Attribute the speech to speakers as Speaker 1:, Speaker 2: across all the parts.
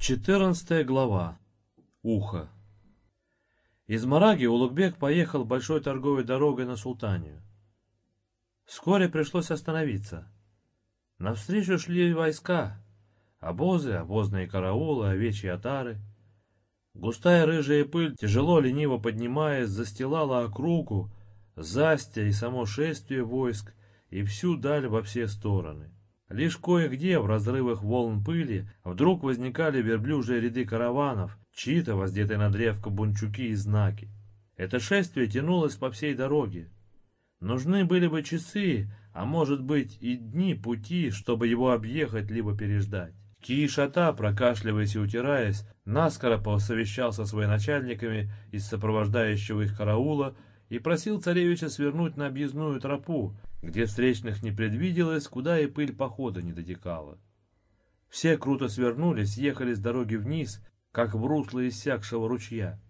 Speaker 1: Четырнадцатая глава. Ухо. Из Мараги Улугбек поехал большой торговой дорогой на Султанию. Вскоре пришлось остановиться. Навстречу шли войска, обозы, обозные караулы, овечьи отары. Густая рыжая пыль, тяжело лениво поднимаясь, застилала округу, застя и само шествие войск, и всю даль во все стороны. Лишь кое-где в разрывах волн пыли вдруг возникали верблюжие ряды караванов, чьи-то воздетые на древко бунчуки и знаки. Это шествие тянулось по всей дороге. Нужны были бы часы, а может быть и дни пути, чтобы его объехать либо переждать. Киишата, прокашливаясь и утираясь, наскоро посовещался с военачальниками из сопровождающего их караула и просил царевича свернуть на объездную тропу, где встречных не предвиделось, куда и пыль похода не дотекала. Все круто свернулись, ехали с дороги вниз, как в русло иссякшего ручья.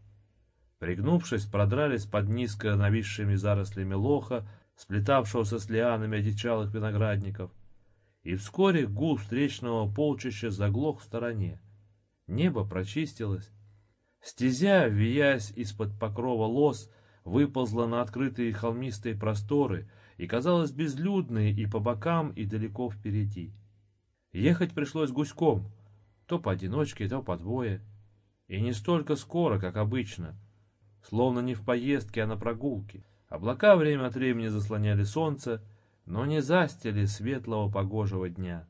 Speaker 1: Пригнувшись, продрались под низко нависшими зарослями лоха, сплетавшегося с лианами одичалых виноградников, и вскоре гул встречного полчища заглох в стороне. Небо прочистилось. Стезя, виясь из-под покрова лос, выползла на открытые холмистые просторы, и казалась безлюдной и по бокам, и далеко впереди. Ехать пришлось гуськом, то поодиночке, то по двое. И не столько скоро, как обычно, словно не в поездке, а на прогулке. Облака время от времени заслоняли солнце, но не застили светлого погожего дня.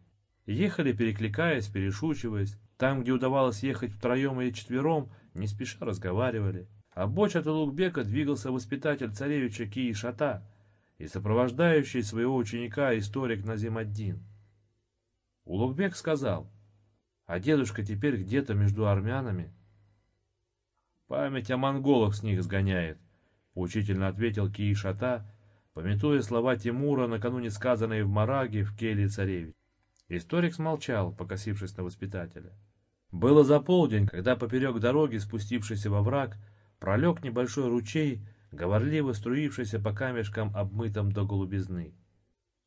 Speaker 1: Ехали, перекликаясь, перешучиваясь. Там, где удавалось ехать втроем или четвером, не спеша разговаривали. А боч от Улугбека двигался воспитатель царевича Кии-Шата, и сопровождающий своего ученика историк Назим-ад-Дин. Улугбек сказал, а дедушка теперь где-то между армянами. Память о монголах с них сгоняет, поучительно ответил Киишата, пометуя слова Тимура, накануне сказанные в Мараге в келье царевич. Историк смолчал, покосившись на воспитателя. Было за полдень, когда поперек дороги, спустившийся во враг, пролег небольшой ручей, говорливо струившийся по камешкам, обмытым до голубизны.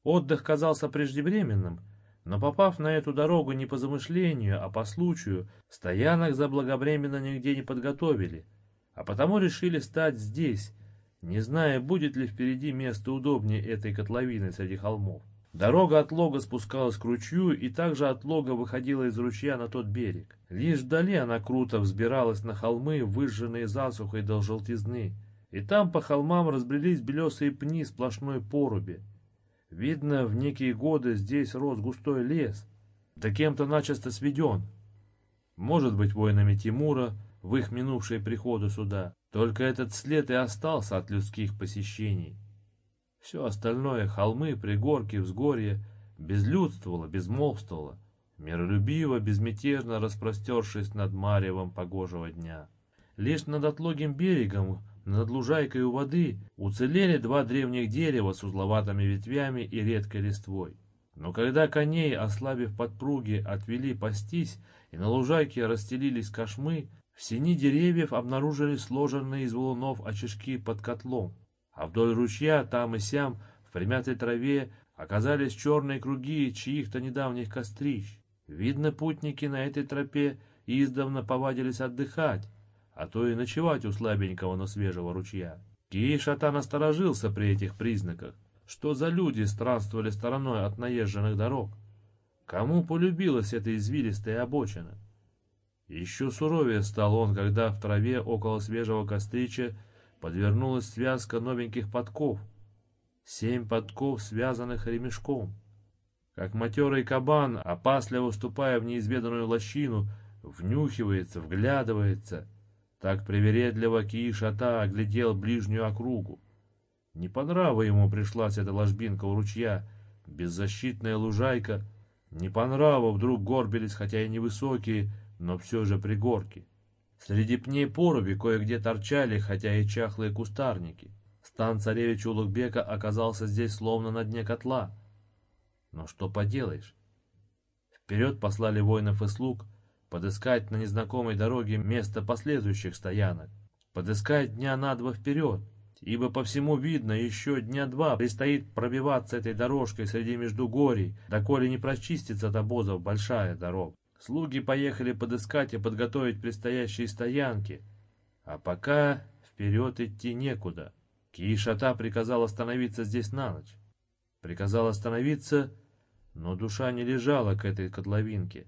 Speaker 1: Отдых казался преждевременным, но попав на эту дорогу не по замышлению, а по случаю, стоянок заблаговременно нигде не подготовили, а потому решили стать здесь, не зная, будет ли впереди место удобнее этой котловины среди холмов. Дорога от лога спускалась к ручью и также от лога выходила из ручья на тот берег. Лишь вдали она круто взбиралась на холмы, выжженные засухой до желтизны, и там по холмам разбрелись белесые пни сплошной поруби. Видно, в некие годы здесь рос густой лес, да кем-то начисто сведен. Может быть, воинами Тимура в их минувшие приходы сюда. Только этот след и остался от людских посещений. Все остальное — холмы, пригорки, взгорья — безлюдствовало, безмолвствовало, миролюбиво, безмятежно распростершись над маревом погожего дня. Лишь над отлогим берегом над лужайкой у воды уцелели два древних дерева с узловатыми ветвями и редкой листвой. Но когда коней, ослабив подпруги, отвели пастись, и на лужайке расстелились кошмы, в сени деревьев обнаружили сложенные из валунов очишки под котлом, а вдоль ручья там и сям в примятой траве оказались черные круги чьих-то недавних кострищ. Видно, путники на этой тропе издавна повадились отдыхать, а то и ночевать у слабенького, но свежего ручья. Насторожился при этих признаках. Что за люди странствовали стороной от наезженных дорог? Кому полюбилась эта извилистая обочина? Еще суровее стал он, когда в траве около свежего кострича подвернулась связка новеньких подков. Семь подков, связанных ремешком. Как матерый кабан, опасливо ступая в неизведанную лощину, внюхивается, вглядывается — так привередливо Киишата оглядел ближнюю округу. Не по нраву ему пришлась эта ложбинка у ручья, беззащитная лужайка. Не по нраву вдруг горбились, хотя и невысокие, но все же пригорки. Среди пней поруби кое-где торчали, хотя и чахлые кустарники. Стан царевича Улугбека оказался здесь словно на дне котла. Но что поделаешь? Вперед послали воинов и слуг, подыскать на незнакомой дороге место последующих стоянок, подыскать дня на два вперед, ибо по всему видно, еще дня два предстоит пробиваться этой дорожкой среди междугорий, доколе не прочистится от обозов большая дорога. Слуги поехали подыскать и подготовить предстоящие стоянки, а пока вперед идти некуда. Киишата приказал остановиться здесь на ночь. Приказал остановиться, но душа не лежала к этой котловинке.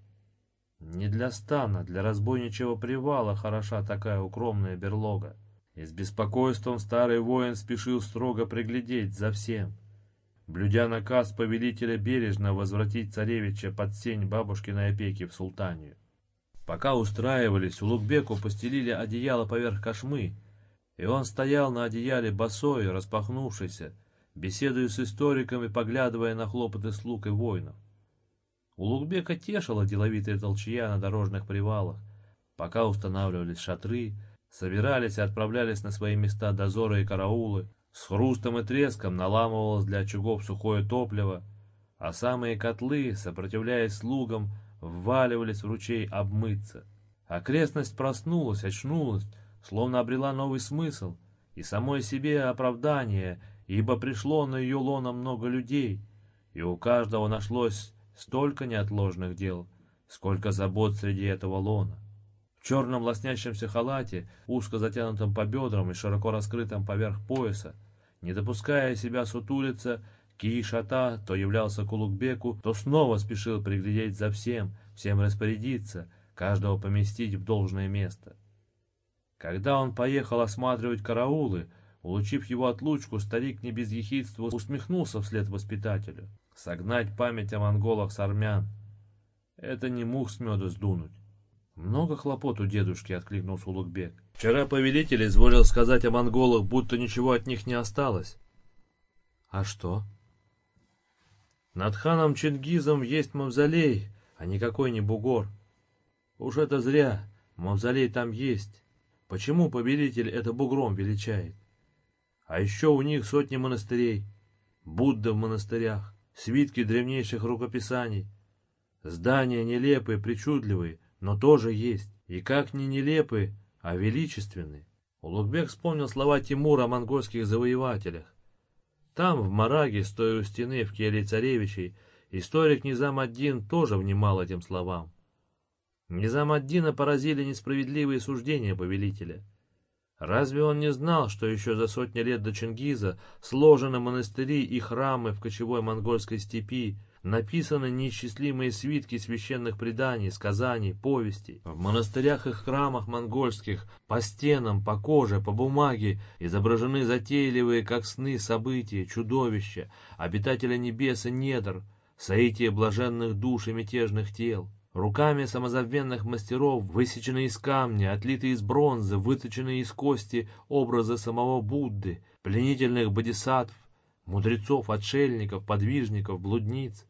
Speaker 1: Не для стана, для разбойничьего привала хороша такая укромная берлога. И с беспокойством старый воин спешил строго приглядеть за всем, блюдя наказ повелителя бережно возвратить царевича под сень бабушкиной опеки в султанию. Пока устраивались, у Лукбеку постелили одеяло поверх кошмы, и он стоял на одеяле босой, распахнувшийся, беседуя с историками, поглядывая на хлопоты слуг и воинов. У Лукбека тешила деловитая толчья на дорожных привалах, пока устанавливались шатры, собирались и отправлялись на свои места дозоры и караулы, с хрустом и треском наламывалось для очагов сухое топливо, а самые котлы, сопротивляясь слугам, вваливались в ручей обмыться. Окрестность проснулась, очнулась, словно обрела новый смысл и самой себе оправдание, ибо пришло на ее лоно много людей, и у каждого нашлось столько неотложных дел, сколько забот среди этого лона. В черном лоснящемся халате, узко затянутом по бедрам и широко раскрытом поверх пояса, не допуская себя сутулиться, Киишата то являлся к Улугбеку, то снова спешил приглядеть за всем, всем распорядиться, каждого поместить в должное место. Когда он поехал осматривать караулы, улучив его отлучку, старик не без ехидства усмехнулся вслед воспитателю. Согнать память о монголах с армян — это не мух с меду сдунуть. Много хлопот у дедушки, откликнулся Улугбек. Вчера повелитель изволил сказать о монголах, будто ничего от них не осталось. А что? Над ханом Чингизом есть мавзолей, а никакой не бугор. Уж это зря, мавзолей там есть. Почему повелитель это бугром величает? А еще у них сотни монастырей, Будда в монастырях, свитки древнейших рукописаний. Здания нелепые, причудливые, но тоже есть. И как не нелепые, а величественные. Улугбек вспомнил слова Тимура о монгольских завоевателях. Там, в Мараге, стоя у стены в келье царевичей, историк Низам один тоже внимал этим словам. Низам Аддина поразили несправедливые суждения повелителя. Разве он не знал, что еще за сотни лет до Чингиза сложены монастыри и храмы в кочевой монгольской степи, написаны неисчислимые свитки священных преданий, сказаний, повестей. В монастырях и храмах монгольских по стенам, по коже, по бумаге изображены затейливые, как сны, события, чудовища, обитателя небес и недр, соитие блаженных душ и мятежных тел. Руками самозабвенных мастеров, высеченные из камня, отлитые из бронзы, выточенные из кости образы самого Будды, пленительных бодисаттв, мудрецов, отшельников, подвижников, блудниц.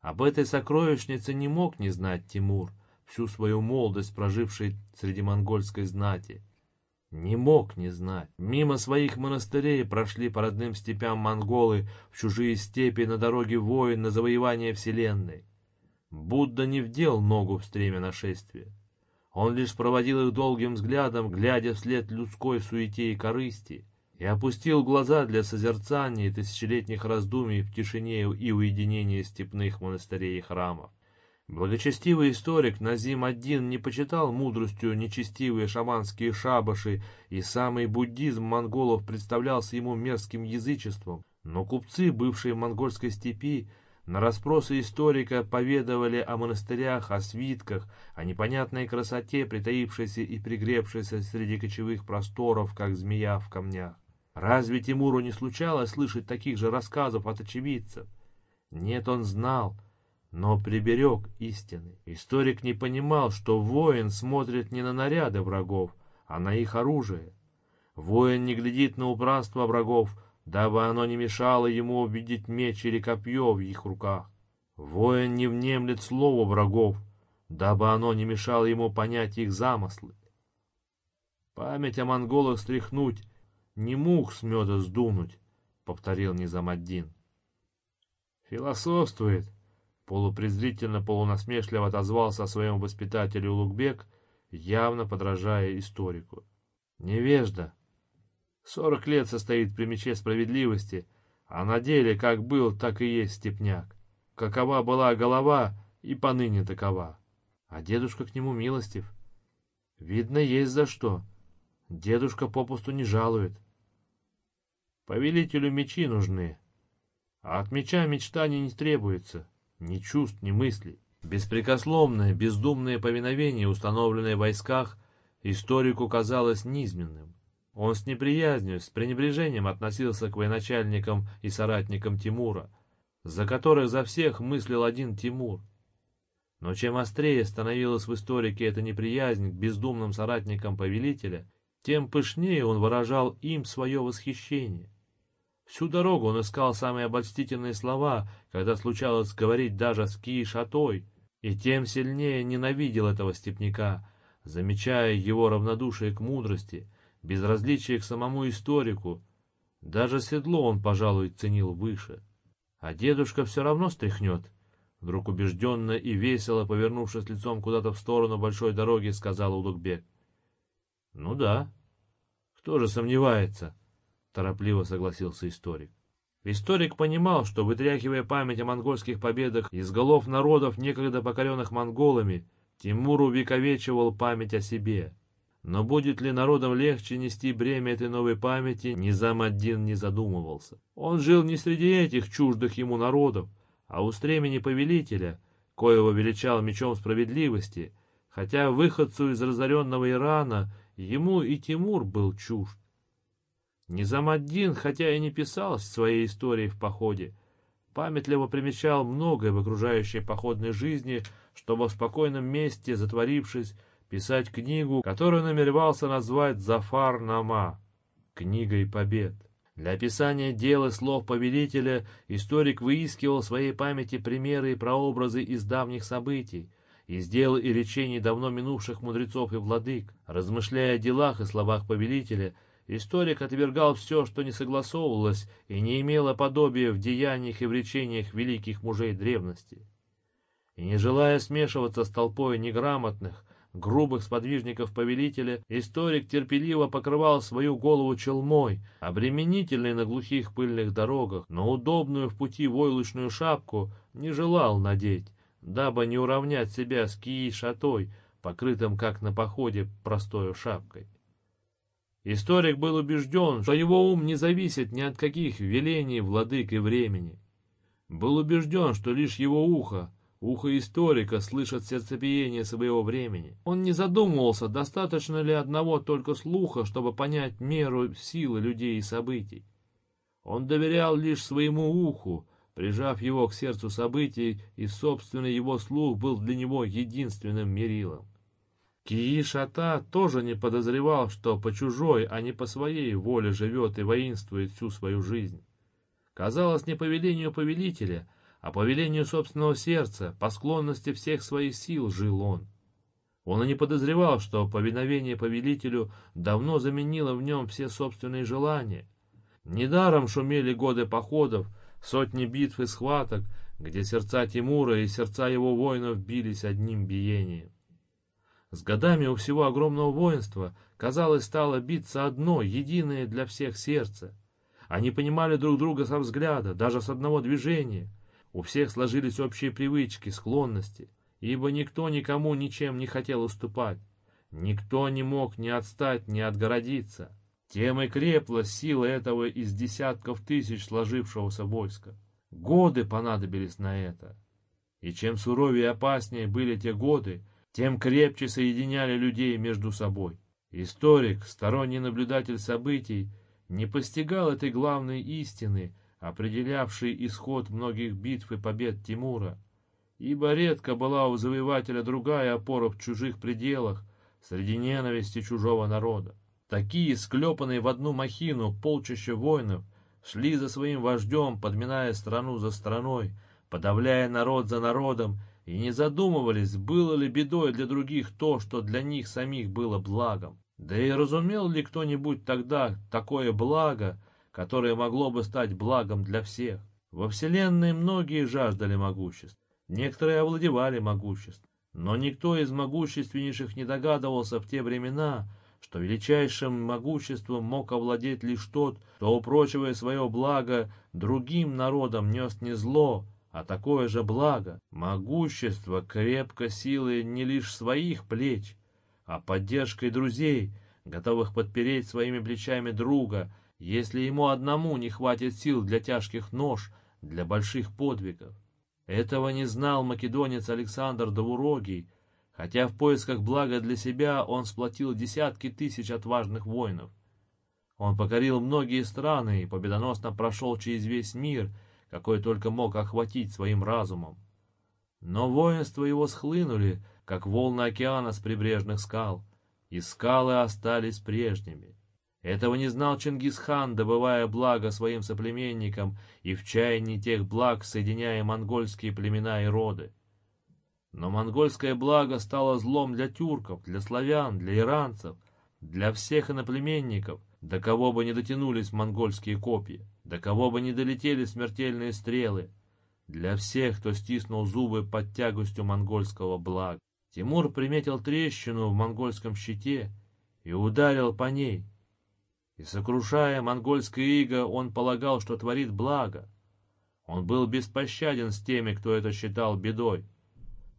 Speaker 1: Об этой сокровищнице не мог не знать Тимур, всю свою молодость проживший среди монгольской знати. Не мог не знать. Мимо своих монастырей прошли по родным степям монголы в чужие степи на дороге воин на завоевание вселенной. Будда не вдел ногу в стремя нашествия. Он лишь проводил их долгим взглядом, глядя вслед людской суете и корысти, и опустил глаза для созерцания тысячелетних раздумий в тишине и уединении степных монастырей и храмов. Благочестивый историк Назим один не почитал мудростью нечестивые шаманские шабаши, и самый буддизм монголов представлялся ему мерзким язычеством, но купцы, бывшие в монгольской степи, на расспросы историка поведывали о монастырях, о свитках, о непонятной красоте, притаившейся и пригревшейся среди кочевых просторов, как змея в камнях. Разве Тимуру не случалось слышать таких же рассказов от очевидцев? Нет, он знал, но приберег истины. Историк не понимал, что воин смотрит не на наряды врагов, а на их оружие. Воин не глядит на убранство врагов, дабы оно не мешало ему увидеть меч или копье в их руках. Воин не внемлет слово врагов, дабы оно не мешало ему понять их замыслы. Память о монголах стряхнуть, не мух с меда сдунуть, — повторил Низамаддин. Философствует, полупрезрительно, полунасмешливо отозвался о своем воспитателе Улугбек, явно подражая историку. Невежда, Сорок лет состоит при мече справедливости, а на деле как был, так и есть степняк. Какова была голова и поныне такова. А дедушка к нему милостив. Видно, есть за что. Дедушка попусту не жалует. Повелителю мечи нужны, а от меча мечтаний не требуется, ни чувств, ни мыслей. Беспрекословное, бездумное повиновение, установленное в войсках, историку казалось низменным. Он с неприязнью, с пренебрежением относился к военачальникам и соратникам Тимура, за которых за всех мыслил один Тимур. Но чем острее становилась в историке эта неприязнь к бездумным соратникам повелителя, тем пышнее он выражал им свое восхищение. Всю дорогу он искал самые обольстительные слова, когда случалось говорить даже с Ки-Шатой, и тем сильнее ненавидел этого степняка, замечая его равнодушие к мудрости, безразличие к самому историку. Даже седло он, пожалуй, ценил выше. А дедушка все равно стряхнет. Вдруг убежденно и весело, повернувшись лицом куда-то в сторону большой дороги, сказал Улугбек. «Ну да. Кто же сомневается?» — торопливо согласился историк. Историк понимал, что, вытряхивая память о монгольских победах из голов народов, некогда покоренных монголами, Тимур увековечивал память о себе. Но будет ли народам легче нести бремя этой новой памяти, Низам один не задумывался. Он жил не среди этих чуждых ему народов, а у стремени повелителя, коего величал мечом справедливости, хотя выходцу из разоренного Ирана ему и Тимур был чужд. Низамаддин, хотя и не писал своей истории в походе, памятливо примечал многое в окружающей походной жизни, чтобы в спокойном месте, затворившись, писать книгу, которую намеревался назвать «Зафар-Нама» — «Книгой побед». Для описания дел и слов повелителя историк выискивал в своей памяти примеры и прообразы из давних событий, из дел и речений давно минувших мудрецов и владык. Размышляя о делах и словах повелителя, историк отвергал все, что не согласовывалось и не имело подобия в деяниях и в речениях великих мужей древности. И не желая смешиваться с толпой неграмотных, грубых сподвижников повелителя, историк терпеливо покрывал свою голову челмой, обременительной на глухих пыльных дорогах, но удобную в пути войлочную шапку не желал надеть, дабы не уравнять себя с кией-шатой, покрытым, как на походе, простою шапкой. Историк был убежден, что его ум не зависит ни от каких велений владык и времени. Был убежден, что лишь его ухо, Ухо историка слышит сердцебиение своего времени. Он не задумывался, достаточно ли одного только слуха, чтобы понять меру силы людей и событий. Он доверял лишь своему уху, прижав его к сердцу событий, и собственный его слух был для него единственным мерилом. Кии-Шата тоже не подозревал, что по чужой, а не по своей воле живет и воинствует всю свою жизнь. Казалось, не по велению повелителя — а по велению собственного сердца, по склонности всех своих сил жил он. Он и не подозревал, что повиновение повелителю давно заменило в нем все собственные желания. Недаром шумели годы походов, сотни битв и схваток, где сердца Тимура и сердца его воинов бились одним биением. С годами у всего огромного воинства, казалось, стало биться одно, единое для всех сердце. Они понимали друг друга со взгляда, даже с одного движения — у всех сложились общие привычки, склонности, ибо никто никому ничем не хотел уступать. Никто не мог ни отстать, ни отгородиться. Тем и крепла сила этого из десятков тысяч сложившегося войска. Годы понадобились на это. И чем суровее и опаснее были те годы, тем крепче соединяли людей между собой. Историк, сторонний наблюдатель событий, не постигал этой главной истины – определявший исход многих битв и побед Тимура, ибо редко была у завоевателя другая опора в чужих пределах, среди ненависти чужого народа. Такие, склепанные в одну махину полчища воинов, шли за своим вождем, подминая страну за страной, подавляя народ за народом, и не задумывались, было ли бедой для других то, что для них самих было благом. Да и разумел ли кто-нибудь тогда такое благо, которое могло бы стать благом для всех. Во Вселенной многие жаждали могуществ, некоторые овладевали могуществом, но никто из могущественнейших не догадывался в те времена, что величайшим могуществом мог овладеть лишь тот, кто, упрочивая свое благо, другим народам нес не зло, а такое же благо, могущество, крепко силы не лишь своих плеч, а поддержкой друзей, готовых подпереть своими плечами друга, если ему одному не хватит сил для тяжких нож, для больших подвигов. Этого не знал македонец Александр Довурогий, хотя в поисках блага для себя он сплотил десятки тысяч отважных воинов. Он покорил многие страны и победоносно прошел через весь мир, какой только мог охватить своим разумом. Но воинства его схлынули, как волны океана с прибрежных скал, и скалы остались прежними. Этого не знал Чингисхан, добывая благо своим соплеменникам и в чаянии тех благ соединяя монгольские племена и роды. Но монгольское благо стало злом для тюрков, для славян, для иранцев, для всех иноплеменников, до кого бы не дотянулись монгольские копья, до кого бы не долетели смертельные стрелы, для всех, кто стиснул зубы под тягостью монгольского блага. Тимур приметил трещину в монгольском щите и ударил по ней. И, сокрушая монгольское иго, он полагал, что творит благо. Он был беспощаден с теми, кто это считал бедой.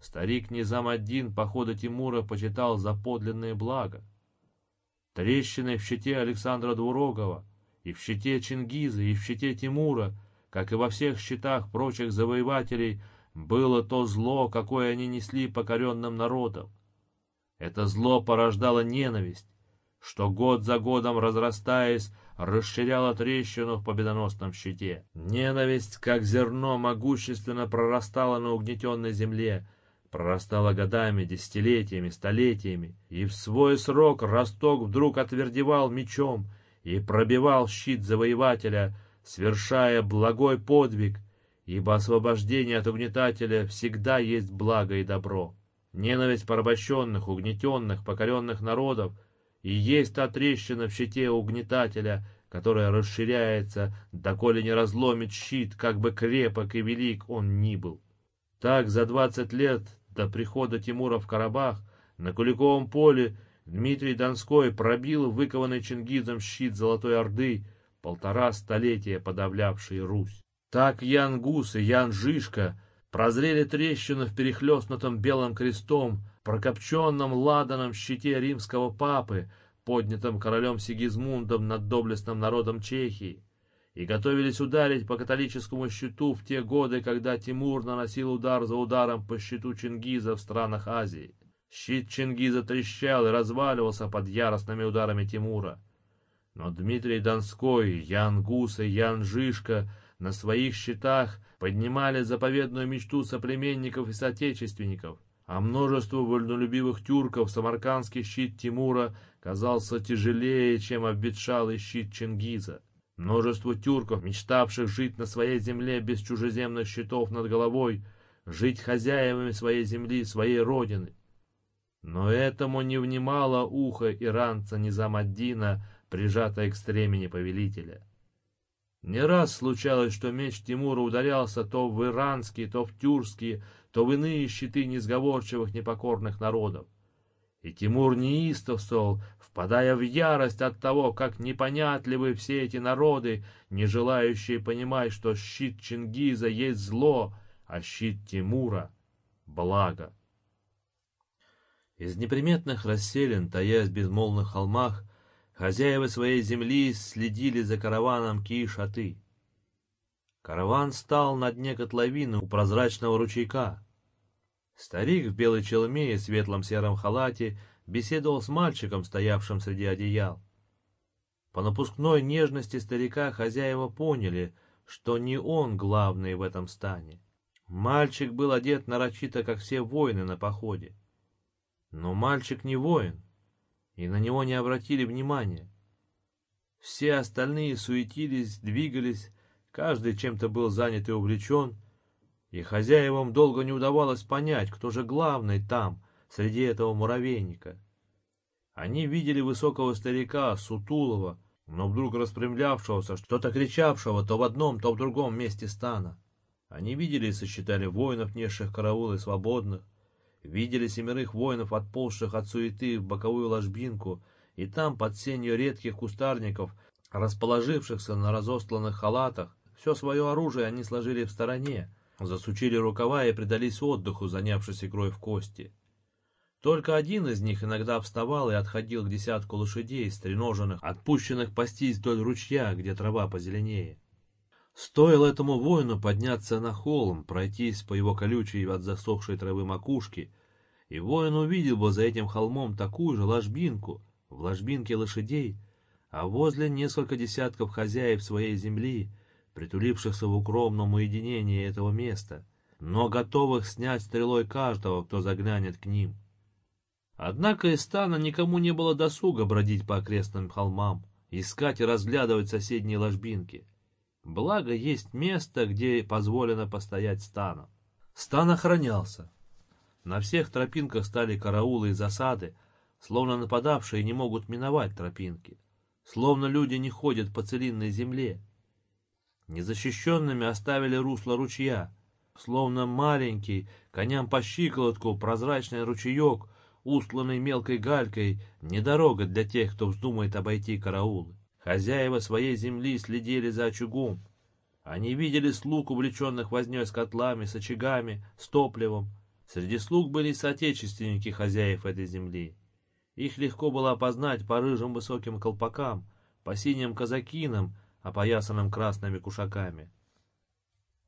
Speaker 1: Старик Низам один похода Тимура почитал за подлинное благо. Трещины в щите Александра Двурогова, и в щите Чингиза, и в щите Тимура, как и во всех щитах прочих завоевателей, было то зло, какое они несли покоренным народам. Это зло порождало ненависть, что год за годом, разрастаясь, расширяло трещину в победоносном щите. Ненависть, как зерно, могущественно прорастала на угнетенной земле, прорастала годами, десятилетиями, столетиями, и в свой срок росток вдруг отвердевал мечом и пробивал щит завоевателя, свершая благой подвиг, ибо освобождение от угнетателя всегда есть благо и добро. Ненависть порабощенных, угнетенных, покоренных народов и есть та трещина в щите угнетателя, которая расширяется, доколе не разломит щит, как бы крепок и велик он ни был. Так за двадцать лет до прихода Тимура в Карабах на Куликовом поле Дмитрий Донской пробил выкованный Чингизом щит Золотой Орды, полтора столетия подавлявший Русь. Так Ян Гус и Ян Жишка прозрели трещину в перехлестнутом белым крестом, прокопченном ладаном щите римского папы, поднятом королем Сигизмундом над доблестным народом Чехии, и готовились ударить по католическому щиту в те годы, когда Тимур наносил удар за ударом по щиту Чингиза в странах Азии. Щит Чингиза трещал и разваливался под яростными ударами Тимура. Но Дмитрий Донской, Ян Гус и Ян Жишка на своих щитах поднимали заповедную мечту соплеменников и соотечественников, а множеству вольнолюбивых тюрков самаркандский щит Тимура казался тяжелее, чем обветшалый щит Чингиза. Множество тюрков, мечтавших жить на своей земле без чужеземных щитов над головой, жить хозяевами своей земли, своей родины. Но этому не внимало ухо иранца Низамаддина, прижатое к стремени повелителя. Не раз случалось, что меч Тимура ударялся то в иранские, то в тюркские, то в иные щиты несговорчивых непокорных народов. И Тимур неистовствовал, впадая в ярость от того, как непонятливы все эти народы, не желающие понимать, что щит Чингиза есть зло, а щит Тимура — благо. Из неприметных расселен, таясь в безмолвных холмах, хозяева своей земли следили за караваном Киишаты. Караван стал на дне котловины у прозрачного ручейка. Старик в белой челме и светлом сером халате беседовал с мальчиком, стоявшим среди одеял. По напускной нежности старика хозяева поняли, что не он главный в этом стане. Мальчик был одет нарочито, как все воины на походе. Но мальчик не воин, и на него не обратили внимания. Все остальные суетились, двигались, каждый чем-то был занят и увлечен, и хозяевам долго не удавалось понять, кто же главный там, среди этого муравейника. Они видели высокого старика, сутулого, но вдруг распрямлявшегося, что-то кричавшего то в одном, то в другом месте стана. Они видели и сосчитали воинов, несших караулы свободных, видели семерых воинов, отползших от суеты в боковую ложбинку, и там, под сенью редких кустарников, расположившихся на разостланных халатах, все свое оружие они сложили в стороне, засучили рукава и предались отдыху, занявшись игрой в кости. Только один из них иногда вставал и отходил к десятку лошадей, стреноженных, отпущенных пастись вдоль ручья, где трава позеленее. Стоило этому воину подняться на холм, пройтись по его колючей от засохшей травы макушке, и воин увидел бы за этим холмом такую же ложбинку, в ложбинке лошадей, а возле несколько десятков хозяев своей земли, притулившихся в укромном уединении этого места, но готовых снять стрелой каждого, кто заглянет к ним. Однако из стана никому не было досуга бродить по окрестным холмам, искать и разглядывать соседние ложбинки. Благо, есть место, где позволено постоять стану. Стан охранялся. На всех тропинках стали караулы и засады, словно нападавшие не могут миновать тропинки, словно люди не ходят по целинной земле. Незащищенными оставили русло ручья, словно маленький, коням по щиколотку, прозрачный ручеек — устланный мелкой галькой, не дорога для тех, кто вздумает обойти караулы. Хозяева своей земли следили за очагом. Они видели слуг, увлеченных вознёй с котлами, с очагами, с топливом. Среди слуг были соотечественники хозяев этой земли. Их легко было опознать по рыжим высоким колпакам, по синим казакинам, опоясанным красными кушаками.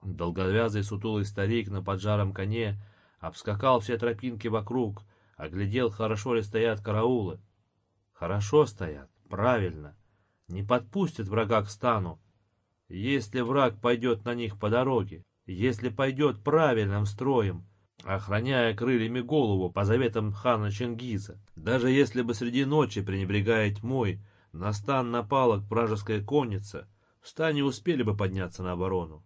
Speaker 1: Долговязый сутулый старик на поджаром коне обскакал все тропинки вокруг, Оглядел, хорошо ли стоят караулы. Хорошо стоят, правильно. Не подпустят врага к стану. Если враг пойдет на них по дороге, если пойдет правильным строем, охраняя крыльями голову по заветам хана Чингиза, даже если бы среди ночи, пренебрегая тьмой, на стан напала вражеская конница, стане успели бы подняться на оборону.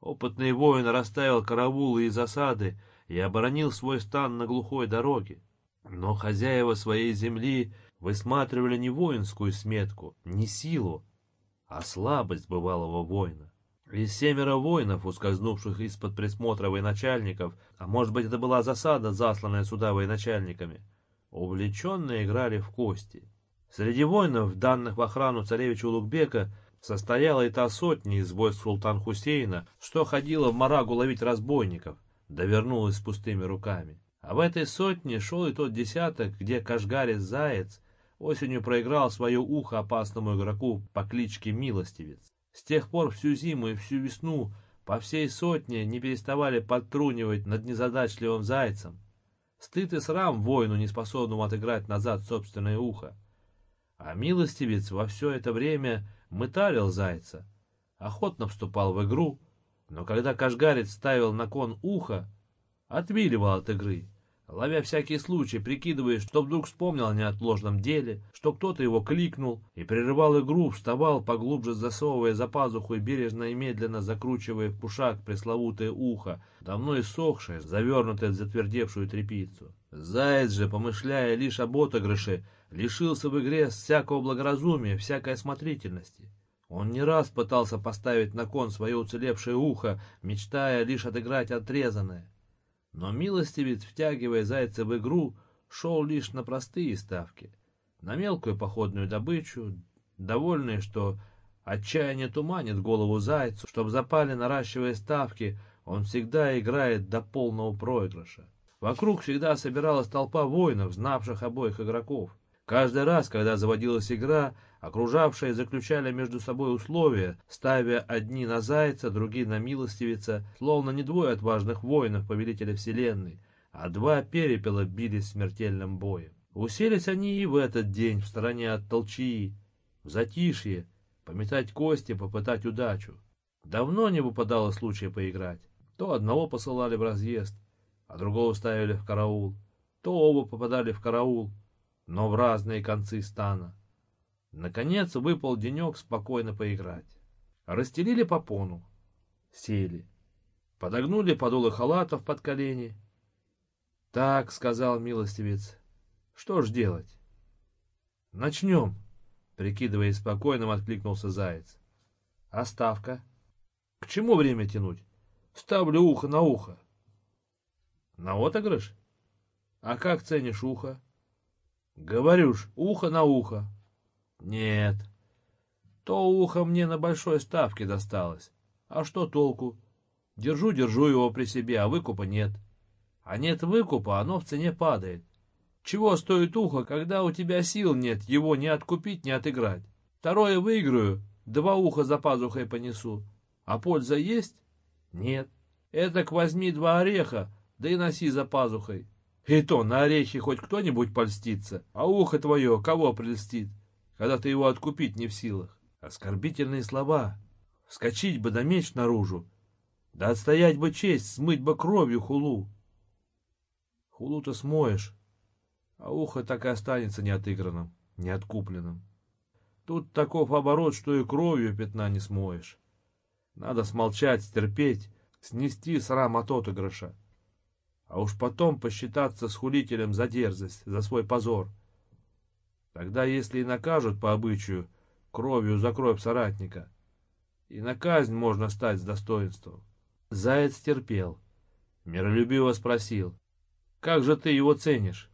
Speaker 1: Опытный воин расставил караулы и засады, и оборонил свой стан на глухой дороге. Но хозяева своей земли высматривали не воинскую сметку, не силу, а слабость бывалого воина. И семеро воинов, ускользнувших из-под присмотра военачальников, а может быть это была засада, засланная сюда военачальниками, увлеченно играли в кости. Среди воинов, данных в охрану царевича Улугбека, состояла и та сотня из войск султан Хусейна, что ходила в Марагу ловить разбойников, да вернулась с пустыми руками. А в этой сотне шел и тот десяток, где Кашгарис Заяц осенью проиграл свое ухо опасному игроку по кличке Милостивец. С тех пор всю зиму и всю весну по всей сотне не переставали подтрунивать над незадачливым зайцем. Стыд и срам воину, неспособному отыграть назад собственное ухо. А милостивец во все это время мытарил зайца, охотно вступал в игру, но когда кашгарец ставил на кон ухо, отвиливал от игры, ловя всякий случай, прикидывая, что вдруг вспомнил о неотложном деле, что кто-то его кликнул, и прерывал игру, вставал, поглубже засовывая за пазуху и бережно и медленно закручивая в пушак пресловутое ухо, давно иссохшее, завернутое в затвердевшую тряпицу. Заяц же, помышляя лишь об отыгрыше, лишился в игре всякого благоразумия, всякой осмотрительности. Он не раз пытался поставить на кон свое уцелевшее ухо, мечтая лишь отыграть отрезанное. Но милостивец, втягивая зайца в игру, шел лишь на простые ставки, на мелкую походную добычу, довольный, что отчаяние туманит голову зайцу, чтоб запали наращивая ставки, он всегда играет до полного проигрыша. Вокруг всегда собиралась толпа воинов, знавших обоих игроков. Каждый раз, когда заводилась игра, окружавшие заключали между собой условия, ставя одни на зайца, другие на милостивица, словно не двое отважных воинов повелителя вселенной, а два перепела бились смертельным боем. Уселись они и в этот день в стороне от толчии, в затишье, пометать кости, попытать удачу. Давно не выпадало случая поиграть. То одного посылали в разъезд, а другого ставили в караул, то оба попадали в караул, но в разные концы стана. Наконец выпал денек спокойно поиграть. Расстелили попону, сели, подогнули подолы халатов под колени. «Так», — сказал милостивец, — «что ж делать?» «Начнем», — прикидывая спокойным, откликнулся заяц. «А ставка?» «К чему время тянуть? Ставлю ухо на ухо». «На отыгрыш? А как ценишь ухо?» Говорю ж, ухо на ухо. Нет. То ухо мне на большой ставке досталось. А что толку? Держу-держу его при себе, а выкупа нет. А нет выкупа, оно в цене падает. Чего стоит ухо, когда у тебя сил нет его ни откупить, ни отыграть? Второе выиграю, два уха за пазухой понесу. А польза есть? Нет. Этак возьми два ореха, да и носи за пазухой. И то на орехи хоть кто-нибудь польстится, а ухо твое кого прельстит, когда ты его откупить не в силах. Оскорбительные слова. Вскочить бы да меч наружу. Да отстоять бы честь, смыть бы кровью хулу. Хулу-то смоешь, а ухо так и останется неотыгранным, неоткупленным. Тут таков оборот, что и кровью пятна не смоешь. Надо смолчать, стерпеть, снести срам от отыгрыша. А уж потом посчитаться с хулителем за дерзость, за свой позор. Тогда, если и накажут по обычаю, кровью закроев соратника, и на казнь можно стать с достоинством. Заяц терпел. Миролюбиво спросил, «Как же ты его ценишь?»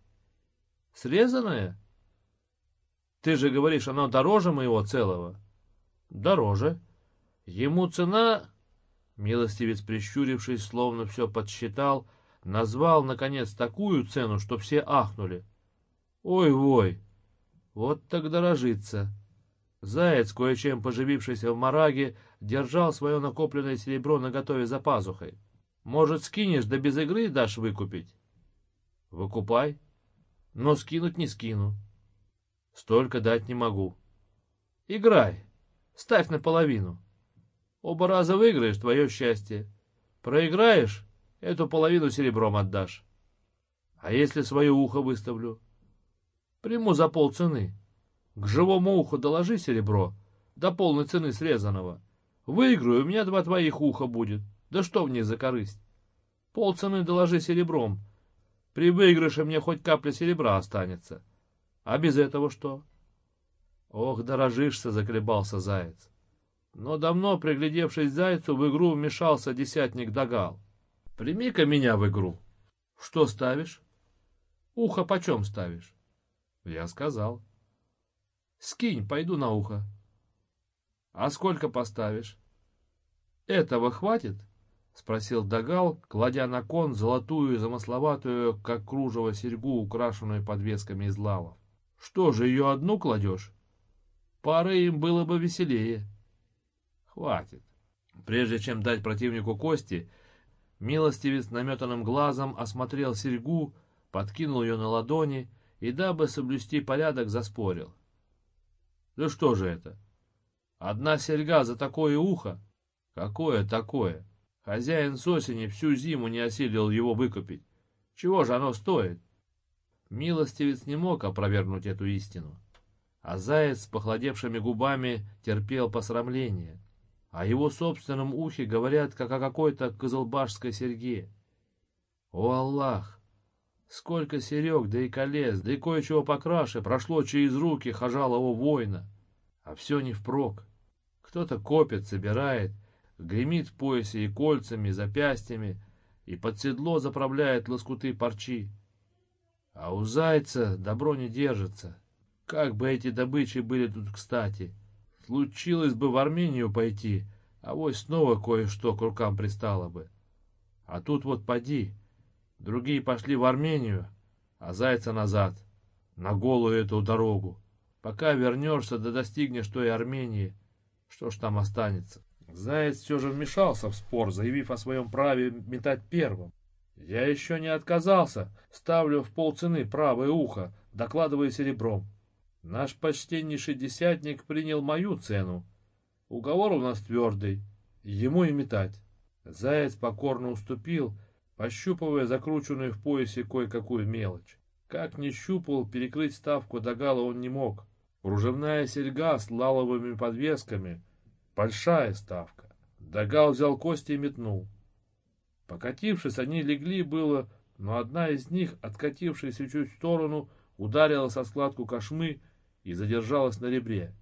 Speaker 1: «Срезанное?» «Ты же говоришь, оно дороже моего целого?» «Дороже. Ему цена...» Милостивец, прищурившись, словно все подсчитал, назвал, наконец, такую цену, что все ахнули. «Ой-вой! Вот так дорожится!» Заяц, кое-чем поживившийся в мараге, держал свое накопленное серебро наготове за пазухой. «Может, скинешь, да без игры дашь выкупить?» «Выкупай. Но скинуть не скину. Столько дать не могу. Играй. Ставь наполовину. Оба раза выиграешь — твое счастье. Проиграешь — эту половину серебром отдашь. А если свое ухо выставлю? Приму за полцены. К живому уху доложи серебро, до полной цены срезанного. Выиграю, у меня два твоих уха будет. Да что мне за корысть? Полцены доложи серебром. При выигрыше мне хоть капля серебра останется. А без этого что? Ох, дорожишься, заколебался заяц. Но давно, приглядевшись зайцу, в игру вмешался десятник Дагал. Прими-ка меня в игру. Что ставишь? Ухо почем ставишь? Я сказал. Скинь, пойду на ухо. А сколько поставишь? Этого хватит? Спросил Дагал, кладя на кон золотую замысловатую, как кружево серьгу, украшенную подвесками из лавов. Что же, ее одну кладешь? Пары им было бы веселее. Хватит. Прежде чем дать противнику кости, милостивец наметанным глазом осмотрел серьгу, подкинул ее на ладони и, дабы соблюсти порядок, заспорил. Да что же это? Одна серьга за такое ухо? Какое такое? Хозяин с осени всю зиму не осилил его выкупить. Чего же оно стоит? Милостивец не мог опровергнуть эту истину. А заяц с похолодевшими губами терпел посрамление. О его собственном ухе говорят, как о какой-то козылбашской серьге. О, Аллах! Сколько серег, да и колес, да и кое-чего покраше прошло через руки хожалого воина. А все не впрок. Кто-то копит, собирает, гремит в поясе и кольцами, и запястьями, и под седло заправляет лоскуты парчи. А у зайца добро не держится. Как бы эти добычи были тут кстати. Случилось бы в Армению пойти, а вот снова кое-что к рукам пристало бы. А тут вот поди, Другие пошли в Армению, а зайца назад, на голую эту дорогу. Пока вернешься да достигнешь той Армении, что ж там останется? Заяц все же вмешался в спор, заявив о своем праве метать первым. Я еще не отказался, ставлю в полцены правое ухо, докладывая серебром. Наш почтеннейший десятник принял мою цену. Уговор у нас твердый, ему и метать. Заяц покорно уступил, пощупывая закрученную в поясе кое-какую мелочь. Как ни щупал, перекрыть ставку Дагала он не мог. Кружевная серьга с лаловыми подвесками. Большая ставка. Дагал взял кости и метнул. Покатившись, они легли было, но одна из них, откатившаяся чуть в сторону, ударила со складку кошмы и задержалась на ребре.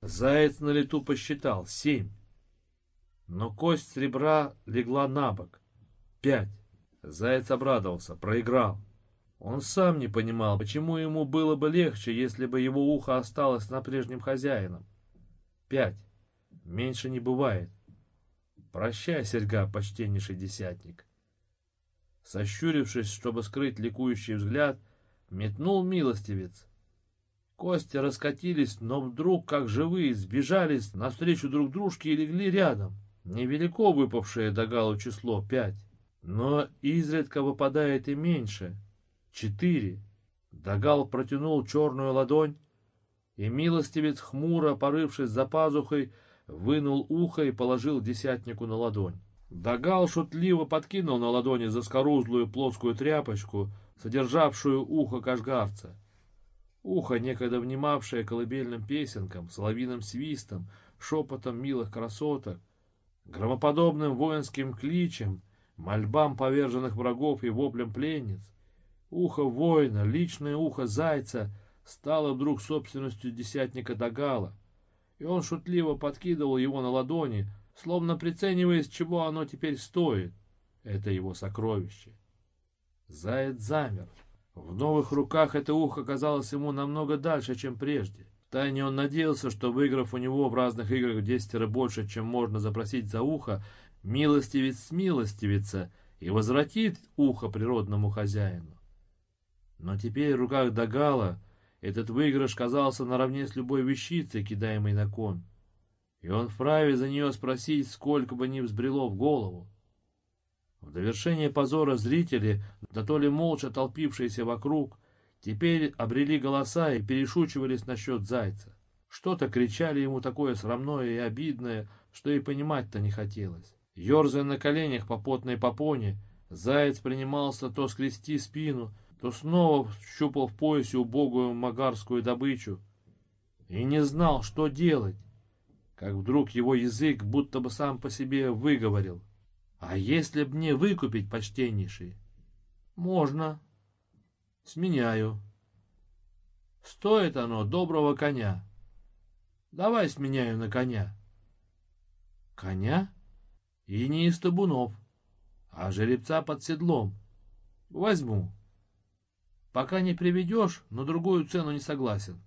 Speaker 1: Заяц на лету посчитал — семь. Но кость с ребра легла на бок — пять. Заяц обрадовался, проиграл. Он сам не понимал, почему ему было бы легче, если бы его ухо осталось на прежнем хозяином. Пять. Меньше не бывает. Прощай, серьга, почтеннейший десятник. Сощурившись, чтобы скрыть ликующий взгляд, метнул милостивец. Кости раскатились, но вдруг, как живые, сбежались навстречу друг дружке и легли рядом. Невелико выпавшее до галу число — пять, но изредка выпадает и меньше — четыре. Дагал протянул черную ладонь, и милостивец, хмуро порывшись за пазухой, вынул ухо и положил десятнику на ладонь. Дагал шутливо подкинул на ладони заскорузлую плоскую тряпочку, содержавшую ухо кашгарца. Ухо, некогда внимавшее колыбельным песенкам, соловиным свистом, шепотом милых красоток, громоподобным воинским кличем, мольбам поверженных врагов и воплем пленниц, ухо воина, личное ухо зайца стало вдруг собственностью десятника Дагала, и он шутливо подкидывал его на ладони, словно прицениваясь, чего оно теперь стоит. Это его сокровище. Заяц замер. В новых руках это ухо казалось ему намного дальше, чем прежде. Тайне он надеялся, что, выиграв у него в разных играх десятеро больше, чем можно запросить за ухо, милостивец смилостивится и возвратит ухо природному хозяину. Но теперь в руках Дагала этот выигрыш казался наравне с любой вещицей, кидаемой на кон. И он вправе за нее спросить, сколько бы ни взбрело в голову. В довершение позора зрители, да то ли молча толпившиеся вокруг, теперь обрели голоса и перешучивались насчет зайца. Что-то кричали ему такое срамное и обидное, что и понимать-то не хотелось. Ёрзая на коленях по потной попоне, заяц принимался то скрести спину, то снова щупал в поясе убогую магарскую добычу и не знал, что делать, как вдруг его язык будто бы сам по себе выговорил — а если б мне выкупить, почтеннейший? Можно. Сменяю. Стоит оно доброго коня. Давай сменяю на коня. Коня? И не из табунов, а жеребца под седлом. Возьму. Пока не приведешь, на другую цену не согласен.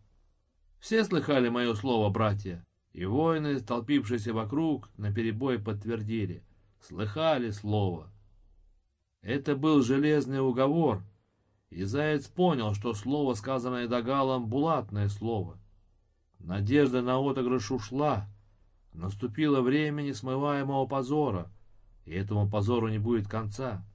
Speaker 1: Все слыхали мое слово, братья? И воины, столпившиеся вокруг, наперебой подтвердили слыхали слово. Это был железный уговор, и Заяц понял, что слово, сказанное Дагалом, булатное слово. Надежда на отыгрыш ушла. Наступило время несмываемого позора, и этому позору не будет конца.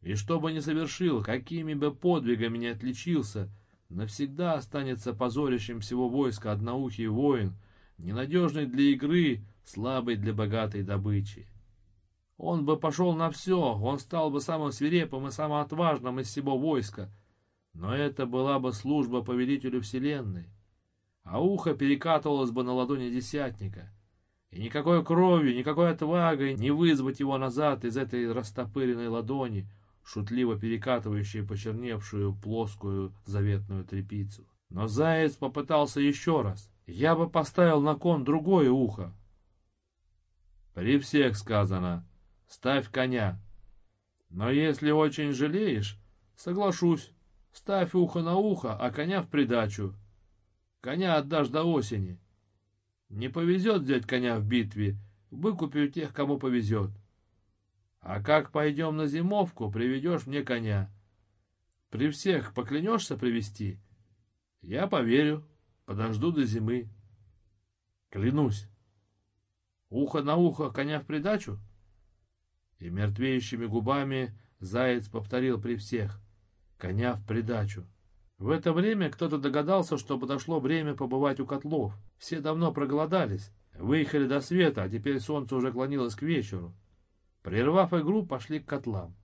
Speaker 1: И что бы ни совершил, какими бы подвигами ни отличился, навсегда останется позорищем всего войска одноухий воин, ненадежный для игры, слабый для богатой добычи. Он бы пошел на все, он стал бы самым свирепым и самым отважным из всего войска. Но это была бы служба повелителю вселенной. А ухо перекатывалось бы на ладони десятника. И никакой кровью, никакой отвагой не вызвать его назад из этой растопыренной ладони, шутливо перекатывающей почерневшую плоскую заветную трепицу. Но заяц попытался еще раз. Я бы поставил на кон другое ухо. При всех сказано, ставь коня. Но если очень жалеешь, соглашусь, ставь ухо на ухо, а коня в придачу. Коня отдашь до осени. Не повезет взять коня в битве, выкупи у тех, кому повезет. А как пойдем на зимовку, приведешь мне коня. При всех поклянешься привести? Я поверю, подожду до зимы. Клянусь. Ухо на ухо, коня в придачу? И мертвеющими губами заяц повторил при всех «Коня в придачу». В это время кто-то догадался, что подошло время побывать у котлов. Все давно проголодались, выехали до света, а теперь солнце уже клонилось к вечеру. Прервав игру, пошли к котлам.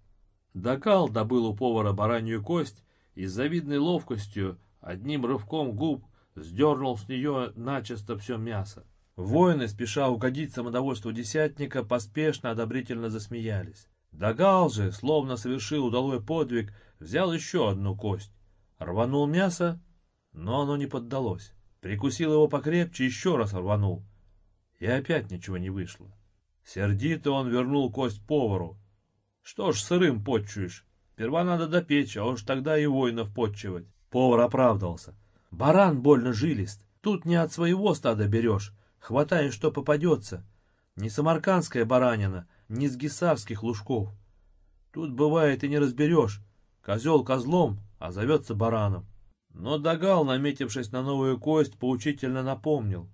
Speaker 1: Дакал добыл у повара баранью кость и с завидной ловкостью одним рывком губ сдернул с нее начисто все мясо. Воины, спеша угодить самодовольству десятника, поспешно одобрительно засмеялись. Дагал же, словно совершил удалой подвиг, взял еще одну кость. Рванул мясо, но оно не поддалось. Прикусил его покрепче, еще раз рванул. И опять ничего не вышло. Сердито он вернул кость повару. Что ж, сырым подчуешь. Сперва надо допечь, а уж тогда и воинов подчивать. Повар оправдывался. Баран больно жилист. Тут не от своего стада берешь, Хватай, что попадется. Не самаркандская баранина, не с гисарских лужков. Тут бывает и не разберешь. Козел козлом, а зовется бараном. Но Дагал, наметившись на новую кость, поучительно напомнил.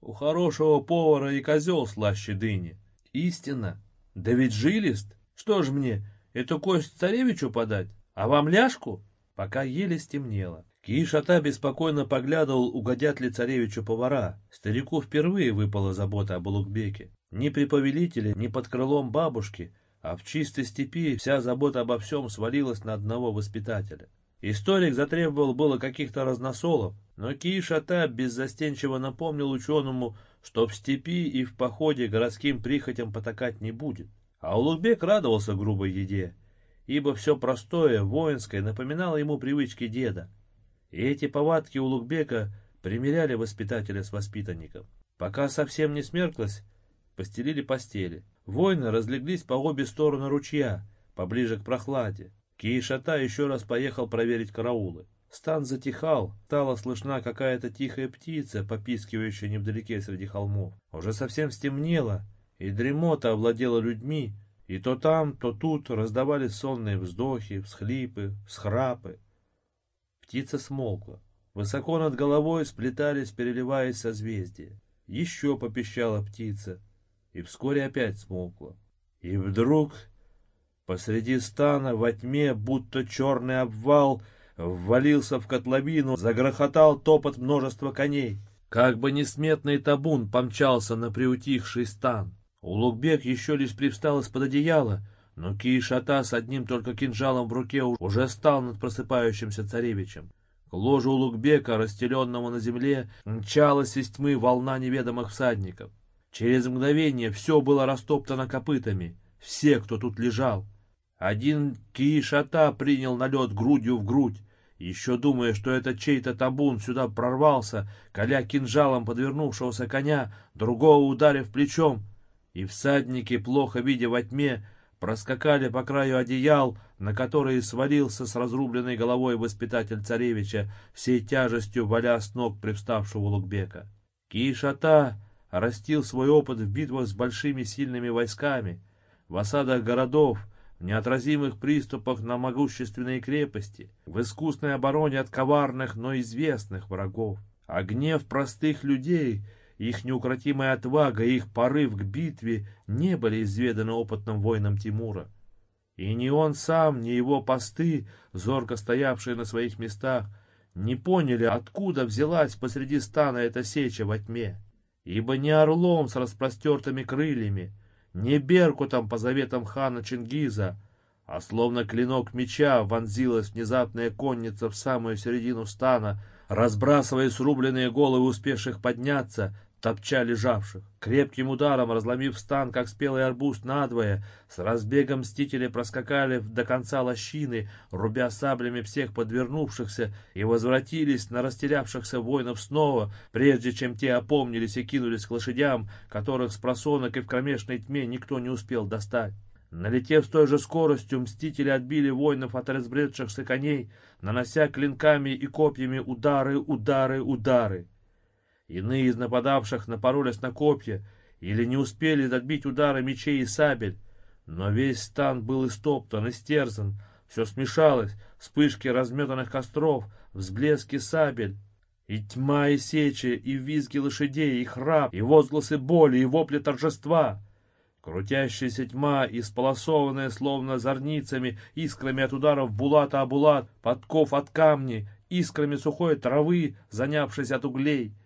Speaker 1: У хорошего повара и козел слаще дыни. Истина. Да ведь жилист. Что ж мне, эту кость царевичу подать? А вам ляжку? Пока еле стемнело. Киишата беспокойно поглядывал, угодят ли царевичу повара. Старику впервые выпала забота об Улугбеке. Ни при повелителе, ни под крылом бабушки, а в чистой степи вся забота обо всем свалилась на одного воспитателя. Историк затребовал было каких-то разносолов, но Киишата беззастенчиво напомнил ученому, что в степи и в походе городским прихотям потакать не будет. А Улугбек радовался грубой еде, ибо все простое, воинское напоминало ему привычки деда. И эти повадки Улугбека примеряли воспитателя с воспитанником. Пока совсем не смерклось, постелили постели. Воины разлеглись по обе стороны ручья, поближе к прохладе. Киишата еще раз поехал проверить караулы. Стан затихал, стала слышна какая-то тихая птица, попискивающая невдалеке среди холмов. Уже совсем стемнело, и дремота овладела людьми, и то там, то тут раздавались сонные вздохи, всхлипы, всхрапы. Птица смолкла. Высоко над головой сплетались, переливаясь созвездия. Еще попищала птица, и вскоре опять смолкла. И вдруг Посреди стана во тьме, будто черный обвал, ввалился в котловину, загрохотал топот множества коней. Как бы несметный табун помчался на приутихший стан. Улугбек еще лишь привстал из-под одеяла, но Киишата с одним только кинжалом в руке уже стал над просыпающимся царевичем. К ложу Улугбека, расстеленному на земле, мчалась из тьмы волна неведомых всадников. Через мгновение все было растоптано копытами, все, кто тут лежал. Один киишата принял налет грудью в грудь, еще думая, что это чей-то табун сюда прорвался, коля кинжалом подвернувшегося коня, другого ударив плечом, и всадники, плохо видя во тьме, проскакали по краю одеял, на которые свалился с разрубленной головой воспитатель царевича, всей тяжестью валя с ног привставшего Лукбека. Киишата растил свой опыт в битвах с большими сильными войсками, в осадах городов, в неотразимых приступах на могущественные крепости, в искусной обороне от коварных, но известных врагов. А гнев простых людей, их неукротимая отвага и их порыв к битве не были изведаны опытным воином Тимура. И ни он сам, ни его посты, зорко стоявшие на своих местах, не поняли, откуда взялась посреди стана эта сеча во тьме. Ибо не орлом с распростертыми крыльями, не беркутом по заветам хана Чингиза, а словно клинок меча вонзилась внезапная конница в самую середину стана, разбрасывая срубленные головы успевших подняться, топча лежавших. Крепким ударом, разломив стан, как спелый арбуз надвое, с разбегом мстители проскакали до конца лощины, рубя саблями всех подвернувшихся, и возвратились на растерявшихся воинов снова, прежде чем те опомнились и кинулись к лошадям, которых с просонок и в кромешной тьме никто не успел достать. Налетев с той же скоростью, мстители отбили воинов от разбредшихся коней, нанося клинками и копьями удары, удары, удары. Иные из нападавших напоролись на копья или не успели отбить удары мечей и сабель, но весь стан был истоптан, истерзан, все смешалось, вспышки разметанных костров, взблески сабель, и тьма, и сечи, и визги лошадей, и храп, и возгласы боли, и вопли торжества. Крутящаяся тьма, исполосованная словно зорницами, искрами от ударов булата о булат, подков от камней, искрами сухой травы, занявшись от углей —